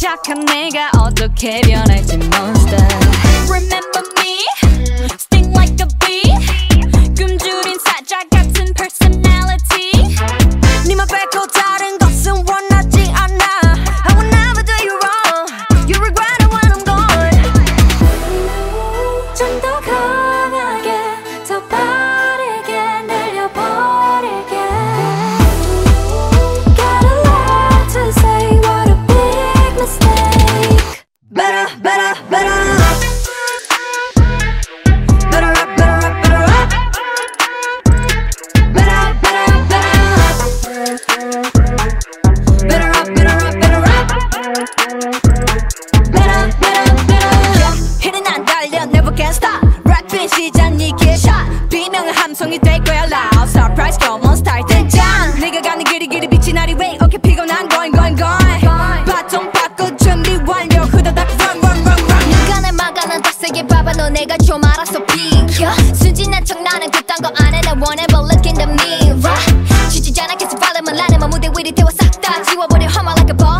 착한 내가 어떻게 변할지 monster. Remember me? Sting like a bee. 굶주린 사자 같은 personality. 니만 빼고 다른 것은 원하지 않아. I will never do you wrong. You regret it when I'm gone. 좀더 방송이 될 거야. Loud Surprise on start 등장 네가 가는 길이 길이 빛이 나리 왜 어깨 피곤한 going going 바통 바꿔 준비 완료. 후다닥 run run run run. 누가 날 막아 난더 세게 봐봐. 너 내가 좀 알아서 비켜. 순진한 척 나는 그딴 거 안해. 나 whenever look in the mirror. 지지잖아 계속 바람을 나는 무대 위를 태워 싹다 지워버려. I'm like a boss